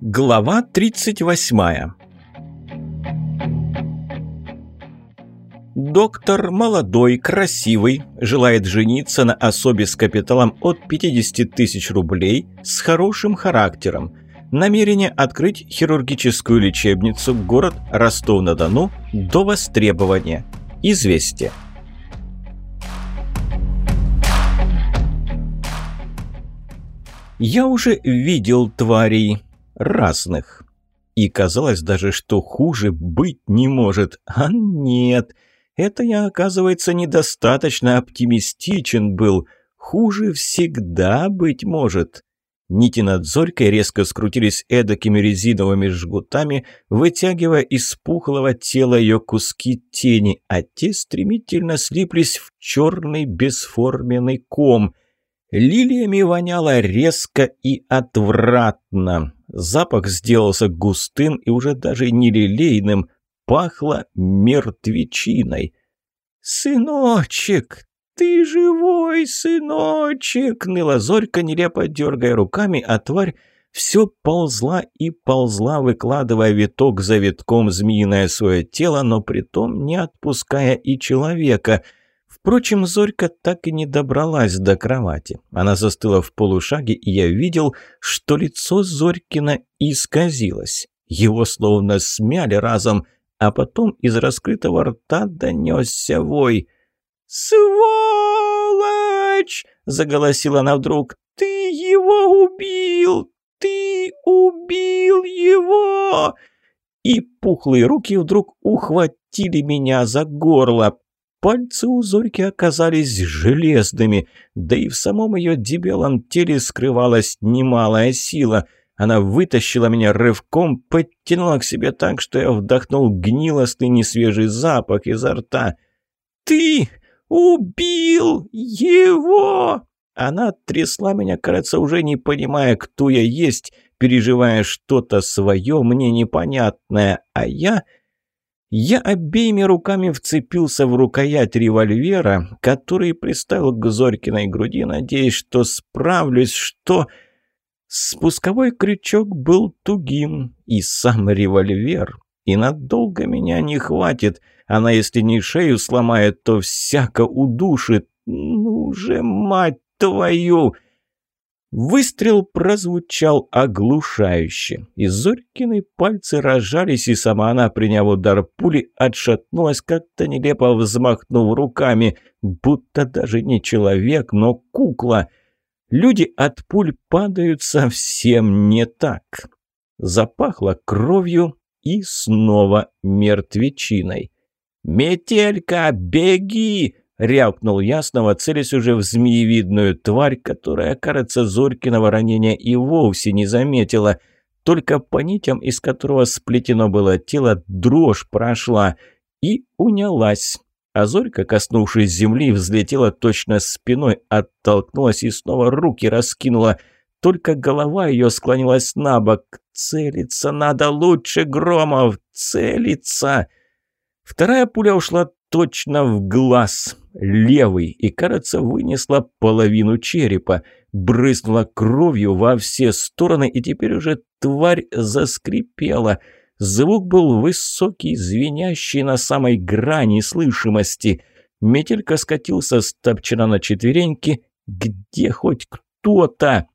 Глава 38 Доктор молодой, красивый, желает жениться на особе с капиталом от 50 тысяч рублей с хорошим характером. Намерение открыть хирургическую лечебницу город Ростов-на-Дону до востребования. Известие. Я уже видел тварей разных. И казалось даже, что хуже быть не может. А нет, это я, оказывается, недостаточно оптимистичен был. Хуже всегда быть может. Нити над Зорькой резко скрутились эдакими резиновыми жгутами, вытягивая из пухлого тела ее куски тени, а те стремительно слиплись в черный бесформенный ком. Лилиями воняло резко и отвратно. Запах сделался густым и уже даже не лилейным, пахло мертвечиной. «Сыночек, ты живой, сыночек!» Ныла Зорька, нелепо дергая руками, а тварь все ползла и ползла, выкладывая виток за витком змеиное свое тело, но притом не отпуская и человека – Впрочем, Зорька так и не добралась до кровати. Она застыла в полушаге, и я видел, что лицо Зорькина исказилось. Его словно смяли разом, а потом из раскрытого рта донесся вой. «Сволочь!» — заголосила она вдруг. «Ты его убил! Ты убил его!» И пухлые руки вдруг ухватили меня за горло. Пальцы у Зорьки оказались железными, да и в самом ее дебелом теле скрывалась немалая сила. Она вытащила меня рывком, подтянула к себе так, что я вдохнул гнилостный несвежий запах изо рта. «Ты убил его!» Она трясла меня, кажется, уже не понимая, кто я есть, переживая что-то свое, мне непонятное, а я я обеими руками вцепился в рукоять револьвера, который приставил к Зорькиной груди, надеясь, что справлюсь, что... Спусковой крючок был тугим, и сам револьвер. И надолго меня не хватит. Она, если не шею сломает, то всяко удушит. Ну же, мать твою! Выстрел прозвучал оглушающе. И Зорькины пальцы разжались, и сама она, приняв удар пули, отшатнулась, как-то нелепо взмахнув руками, будто даже не человек, но кукла. Люди от пуль падают совсем не так. Запахло кровью и снова мертвечиной. «Метелька, беги!» Рявкнул ясного, целясь уже в змеевидную тварь, которая, кажется, Зорькиного ранения и вовсе не заметила. Только по нитям, из которого сплетено было тело, дрожь прошла и унялась. А Зорька, коснувшись земли, взлетела точно спиной, оттолкнулась и снова руки раскинула. Только голова ее склонилась на бок. «Целиться надо лучше, Громов! Целиться!» Вторая пуля ушла точно в глаз левый, и, кажется, вынесла половину черепа, брызнула кровью во все стороны, и теперь уже тварь заскрипела. Звук был высокий, звенящий на самой грани слышимости. Метелька скатился с топчина на четвереньки. «Где хоть кто-то?»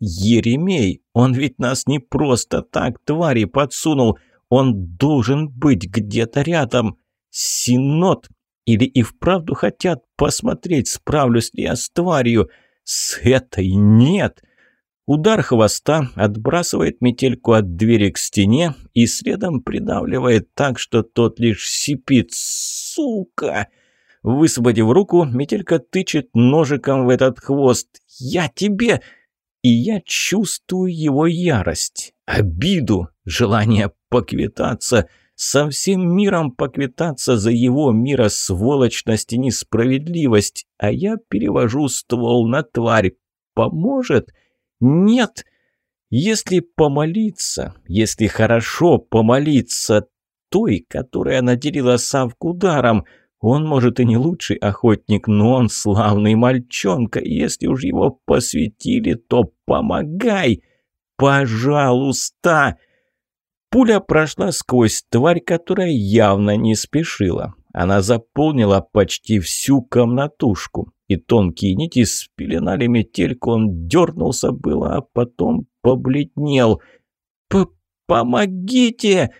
«Еремей! Он ведь нас не просто так твари подсунул! Он должен быть где-то рядом!» «Синод!» Или и вправду хотят посмотреть, справлюсь ли я с тварью? С этой нет. Удар хвоста отбрасывает метельку от двери к стене и следом придавливает так, что тот лишь сипит. Сука! Высвободив руку, метелька тычет ножиком в этот хвост. «Я тебе...» И я чувствую его ярость, обиду, желание поквитаться — со всем миром поквитаться за его миросволочность и несправедливость, а я перевожу ствол на тварь. Поможет? Нет. Если помолиться, если хорошо помолиться той, которая наделила Савку даром, Он, может, и не лучший охотник, но он славный мальчонка. Если уж его посвятили, то помогай! Пожалуйста!» Пуля прошла сквозь тварь, которая явно не спешила. Она заполнила почти всю комнатушку, и тонкие нити спеленали метельку. Он дернулся было, а потом побледнел. П «Помогите!»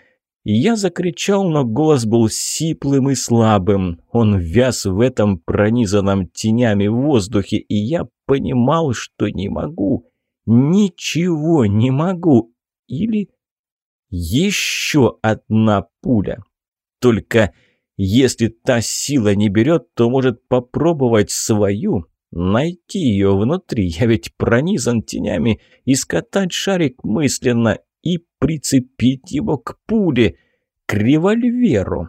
Я закричал, но голос был сиплым и слабым. Он вяз в этом пронизанном тенями воздухе, и я понимал, что не могу. Ничего не могу. Или еще одна пуля. Только если та сила не берет, то может попробовать свою, найти ее внутри. Я ведь пронизан тенями, и скатать шарик мысленно и прицепить его к пуле, к револьверу.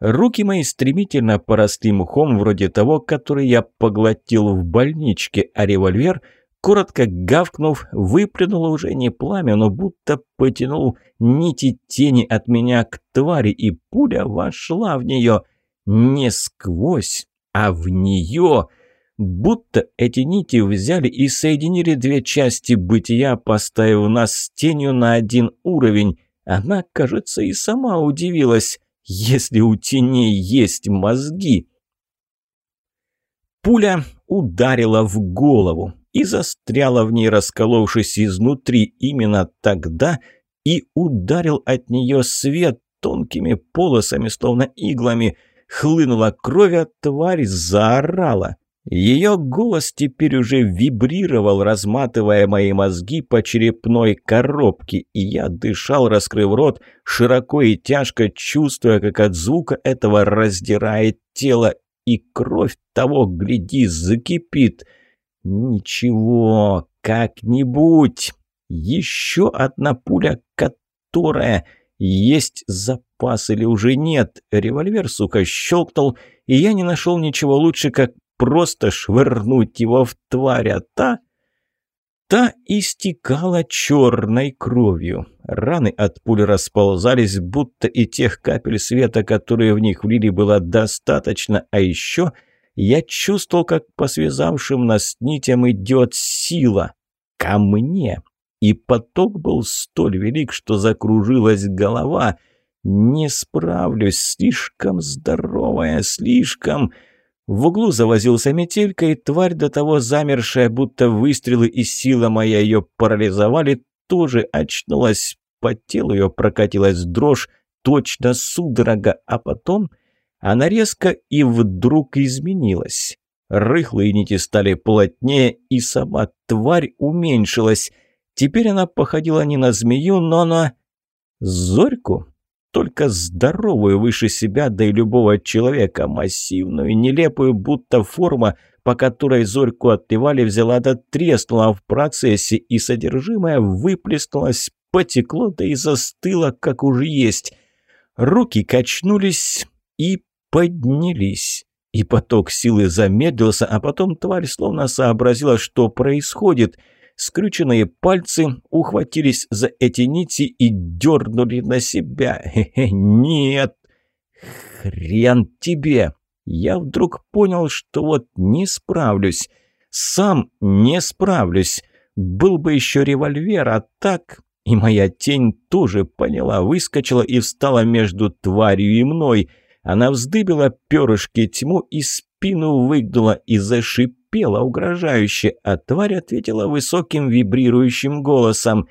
Руки мои стремительно поросли мхом, вроде того, который я поглотил в больничке, а револьвер — коротко гавкнув, выплюнуло уже не пламя, но будто потянул нити тени от меня к твари, и пуля вошла в нее не сквозь, а в нее. Будто эти нити взяли и соединили две части бытия, поставив нас с тенью на один уровень. Она, кажется, и сама удивилась, если у теней есть мозги. Пуля ударила в голову и застряла в ней, расколовшись изнутри именно тогда, и ударил от нее свет тонкими полосами, словно иглами. Хлынула кровь, а тварь заорала. Ее голос теперь уже вибрировал, разматывая мои мозги по черепной коробке, и я дышал, раскрыв рот, широко и тяжко, чувствуя, как от звука этого раздирает тело, и кровь того, гляди, закипит — «Ничего, как-нибудь. Еще одна пуля, которая... Есть запас или уже нет?» Револьвер, сука, щелкнул, и я не нашел ничего лучше, как просто швырнуть его в тварь, а та... Та истекала черной кровью. Раны от пуль расползались, будто и тех капель света, которые в них влили, было достаточно, а еще я чувствовал, как по связавшим нас нитям идет сила. Ко мне. И поток был столь велик, что закружилась голова. Не справлюсь, слишком здоровая, слишком... В углу завозился метелька, и тварь, до того замершая, будто выстрелы и сила моя ее парализовали, тоже очнулась. По телу ее прокатилась дрожь, точно судорога, а потом она резко и вдруг изменилась. Рыхлые нити стали плотнее, и сама тварь уменьшилась. Теперь она походила не на змею, но на... Зорьку? Только здоровую выше себя, да и любого человека, массивную, нелепую, будто форма, по которой зорьку отливали, взяла да треснула в процессе, и содержимое выплеснулось, потекло, да и застыло, как уже есть. Руки качнулись и поднялись. И поток силы замедлился, а потом тварь словно сообразила, что происходит. Скрюченные пальцы ухватились за эти нити и дернули на себя. Хе-хе, нет! Хрен тебе! Я вдруг понял, что вот не справлюсь. Сам не справлюсь. Был бы еще револьвер, а так... И моя тень тоже поняла, выскочила и встала между тварью и мной — она вздыбила перышки тьму и спину выгнула и зашипела угрожающе, а тварь ответила высоким вибрирующим голосом.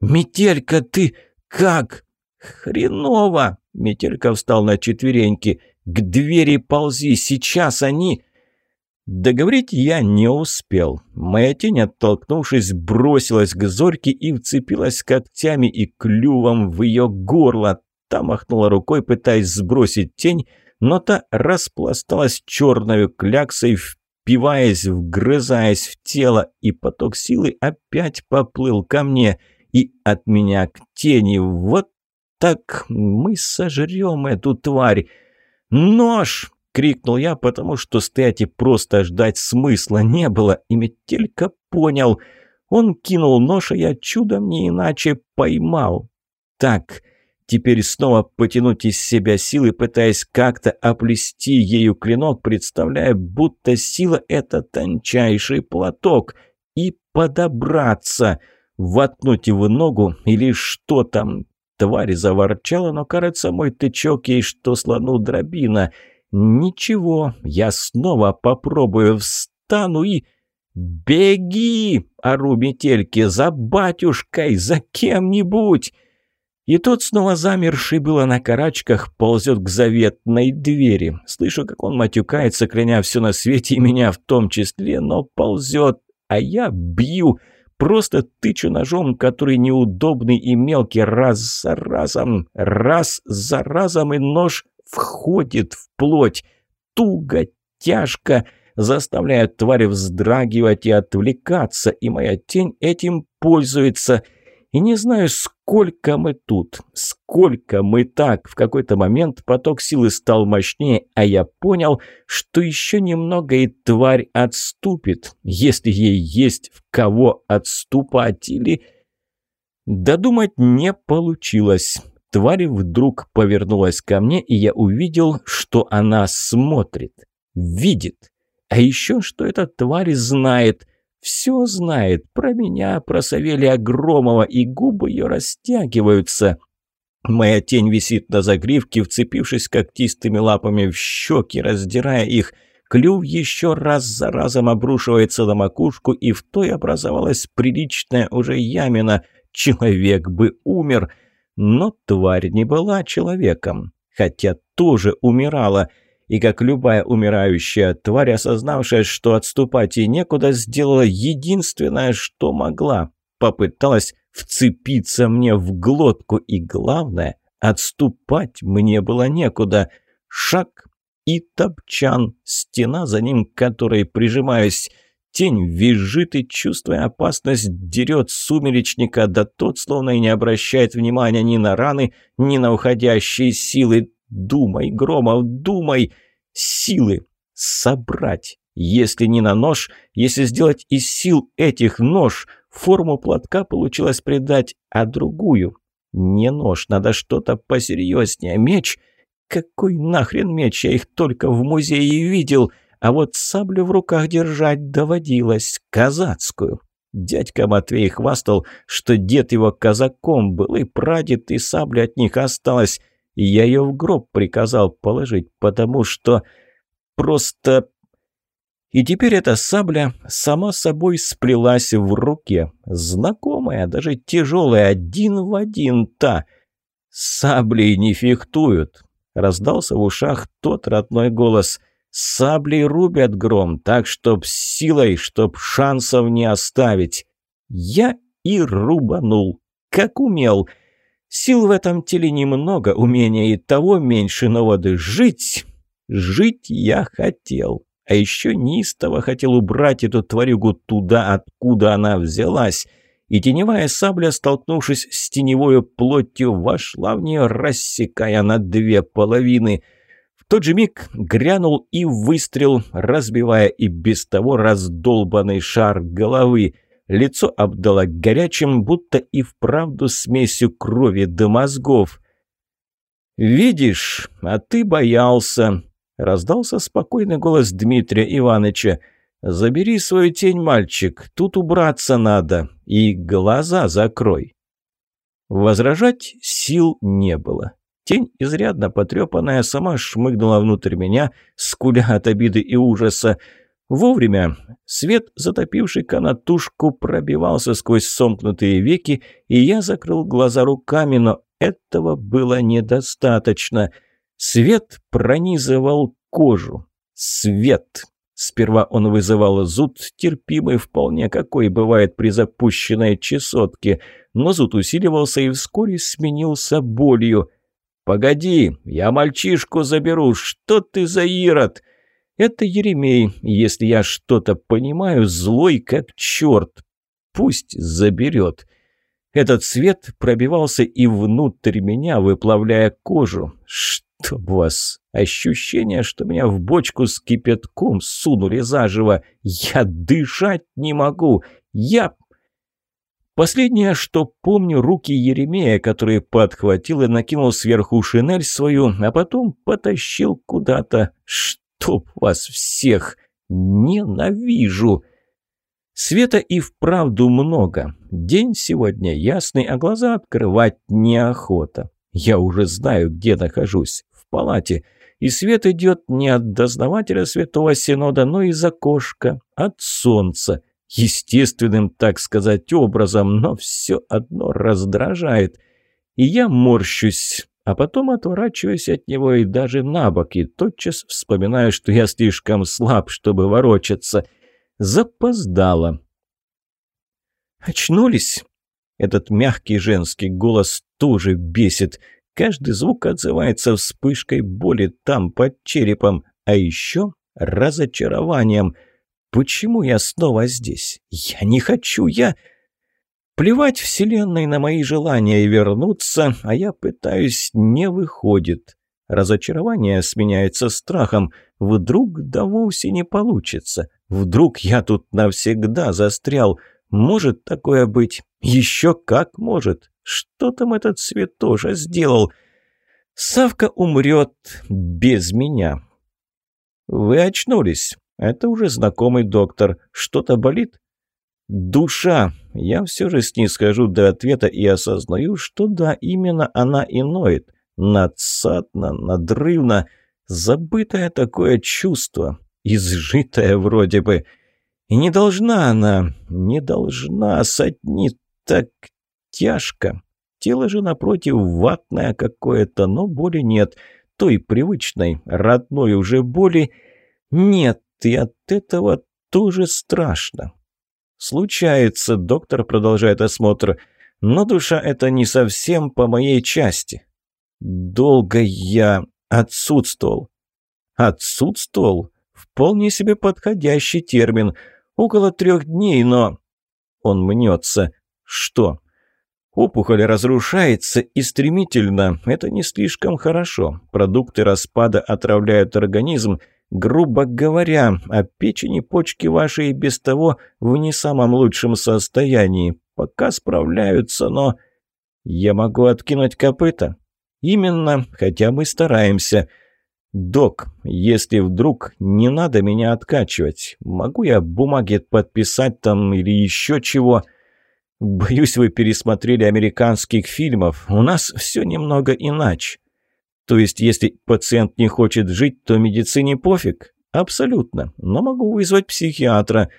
«Метелька, ты как?» «Хреново!» Метелька встал на четвереньки. «К двери ползи, сейчас они...» Договорить я не успел. Моя тень, оттолкнувшись, бросилась к Зорьке и вцепилась когтями и клювом в ее горло. Та махнула рукой, пытаясь сбросить тень, но та распласталась черной кляксой, впиваясь, вгрызаясь в тело, и поток силы опять поплыл ко мне и от меня к тени. Вот так мы сожрем эту тварь. «Нож!» — крикнул я, потому что стоять и просто ждать смысла не было, и Метелька понял. Он кинул нож, а я чудом не иначе поймал. «Так...» Теперь снова потянуть из себя силы, пытаясь как-то оплести ею клинок, представляя, будто сила — это тончайший платок, и подобраться, воткнуть в ногу или что там. Тварь заворчала, но, кажется, мой тычок ей что слону дробина. Ничего, я снова попробую, встану и... «Беги!» — ору метельки, «за батюшкой, за кем-нибудь!» И тот снова замерший было на карачках ползет к заветной двери. Слышу, как он матюкается, кляня все на свете и меня в том числе, но ползет, а я бью, просто тычу ножом, который неудобный и мелкий, раз за разом, раз за разом, и нож входит в плоть. Туго, тяжко, заставляя тварь вздрагивать и отвлекаться, и моя тень этим пользуется – и не знаю, сколько мы тут, сколько мы так. В какой-то момент поток силы стал мощнее, а я понял, что еще немного и тварь отступит, если ей есть в кого отступать или... Додумать не получилось. Тварь вдруг повернулась ко мне, и я увидел, что она смотрит, видит. А еще, что эта тварь знает — все знает про меня, про Савелия Громова, и губы ее растягиваются. Моя тень висит на загривке, вцепившись когтистыми лапами в щеки, раздирая их. Клюв еще раз за разом обрушивается на макушку, и в той образовалась приличная уже ямина. Человек бы умер, но тварь не была человеком, хотя тоже умирала — и как любая умирающая тварь, осознавшая, что отступать ей некуда, сделала единственное, что могла. Попыталась вцепиться мне в глотку, и главное, отступать мне было некуда. Шаг и топчан, стена за ним, которой прижимаюсь. Тень визжит и, чувствуя опасность, дерет сумеречника, да тот словно и не обращает внимания ни на раны, ни на уходящие силы. Думай, Громов, думай! Силы собрать. Если не на нож, если сделать из сил этих нож, форму платка получилось придать, а другую. Не нож, надо что-то посерьезнее. Меч? Какой нахрен меч? Я их только в музее видел. А вот саблю в руках держать доводилось. Казацкую. Дядька Матвей хвастал, что дед его казаком был, и прадед, и сабля от них осталась я ее в гроб приказал положить, потому что просто... И теперь эта сабля сама собой сплелась в руке. Знакомая, даже тяжелая, один в один та. «Саблей не фехтуют!» Раздался в ушах тот родной голос. «Саблей рубят гром, так, чтоб силой, чтоб шансов не оставить!» Я и рубанул, как умел — Сил в этом теле немного, умения и того меньше, но вот жить... Жить я хотел. А еще неистово хотел убрать эту тварюгу туда, откуда она взялась. И теневая сабля, столкнувшись с теневой плотью, вошла в нее, рассекая на две половины. В тот же миг грянул и выстрел, разбивая и без того раздолбанный шар головы — Лицо обдало горячим, будто и вправду смесью крови до мозгов. «Видишь, а ты боялся!» — раздался спокойный голос Дмитрия Ивановича. «Забери свою тень, мальчик, тут убраться надо, и глаза закрой». Возражать сил не было. Тень, изрядно потрепанная, сама шмыгнула внутрь меня, скуля от обиды и ужаса. Вовремя свет, затопивший канатушку, пробивался сквозь сомкнутые веки, и я закрыл глаза руками, но этого было недостаточно. Свет пронизывал кожу. Свет. Сперва он вызывал зуд, терпимый вполне, какой бывает при запущенной чесотке, но зуд усиливался и вскоре сменился болью. «Погоди, я мальчишку заберу, что ты за ирод?» Это Еремей, если я что-то понимаю, злой как черт. Пусть заберет. Этот свет пробивался и внутрь меня, выплавляя кожу. Чтоб вас! Ощущение, что меня в бочку с кипятком сунули заживо. Я дышать не могу. Я... Последнее, что помню, руки Еремея, который подхватил и накинул сверху шинель свою, а потом потащил куда-то. Чтоб вас всех! Ненавижу! Света и вправду много. День сегодня ясный, а глаза открывать неохота. Я уже знаю, где нахожусь. В палате. И свет идет не от дознавателя Святого Синода, но из окошка, от солнца. Естественным, так сказать, образом, но все одно раздражает. И я морщусь, а потом отворачиваюсь от него и даже на бок, и тотчас вспоминаю, что я слишком слаб, чтобы ворочаться – Запоздала. «Очнулись?» Этот мягкий женский голос тоже бесит. Каждый звук отзывается вспышкой боли там, под черепом, а еще разочарованием. Почему я снова здесь? Я не хочу, я... Плевать вселенной на мои желания вернуться, а я пытаюсь, не выходит. Разочарование сменяется страхом. Вдруг да вовсе не получится. Вдруг я тут навсегда застрял. Может такое быть? Еще как может. Что там этот Святоша сделал? Савка умрет без меня. Вы очнулись. Это уже знакомый доктор. Что-то болит? Душа. Я все же снисхожу до ответа и осознаю, что да, именно она и ноет. Надсадно, надрывно. Забытое такое чувство изжитая вроде бы. И не должна она, не должна сотнить так тяжко. Тело же, напротив, ватное какое-то, но боли нет. Той привычной, родной уже боли нет, и от этого тоже страшно. Случается, доктор продолжает осмотр, но душа это не совсем по моей части. Долго я отсутствовал. Отсутствовал? Вполне себе подходящий термин. Около трех дней, но... Он мнется. Что? Опухоль разрушается и стремительно. Это не слишком хорошо. Продукты распада отравляют организм. Грубо говоря, а печени почки ваши и без того в не самом лучшем состоянии. Пока справляются, но... Я могу откинуть копыта? Именно, хотя мы стараемся. «Док, если вдруг не надо меня откачивать, могу я бумаги подписать там или еще чего?» «Боюсь, вы пересмотрели американских фильмов. У нас все немного иначе. То есть, если пациент не хочет жить, то медицине пофиг? Абсолютно. Но могу вызвать психиатра».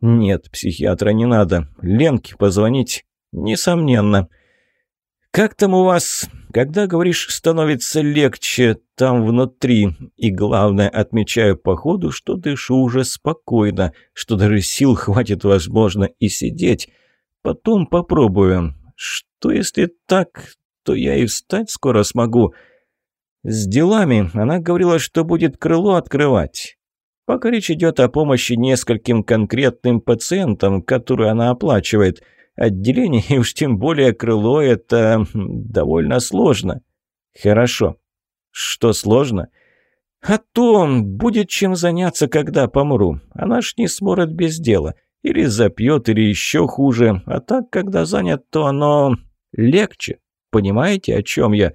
«Нет, психиатра не надо. Ленке позвонить?» «Несомненно». «Как там у вас, когда, говоришь, становится легче там внутри? И главное, отмечаю по ходу, что дышу уже спокойно, что даже сил хватит, возможно, и сидеть. Потом попробую. Что если так, то я и встать скоро смогу». С делами она говорила, что будет крыло открывать. Пока речь идет о помощи нескольким конкретным пациентам, которые она оплачивает – Отделение, и уж тем более крыло, это довольно сложно. Хорошо. Что сложно? А то будет чем заняться, когда помру. Она ж не сможет без дела. Или запьет, или еще хуже. А так, когда занят, то оно легче. Понимаете, о чем я?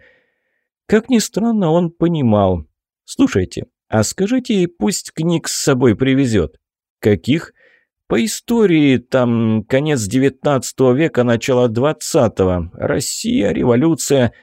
Как ни странно, он понимал. Слушайте, а скажите ей, пусть книг с собой привезет. Каких? По истории, там, конец XIX века, начало XX. Россия, революция.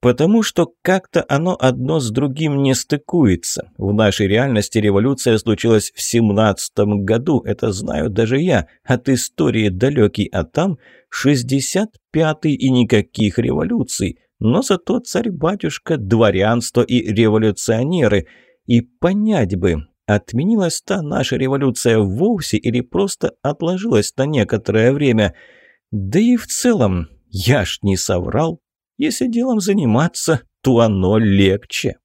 Потому что как-то оно одно с другим не стыкуется. В нашей реальности революция случилась в 17 году, это знаю даже я, от истории далекий, а там 65-й и никаких революций. Но зато царь-батюшка, дворянство и революционеры. И понять бы, Отменилась та наша революция вовсе или просто отложилась на некоторое время? Да и в целом, я ж не соврал. Если делом заниматься, то оно легче.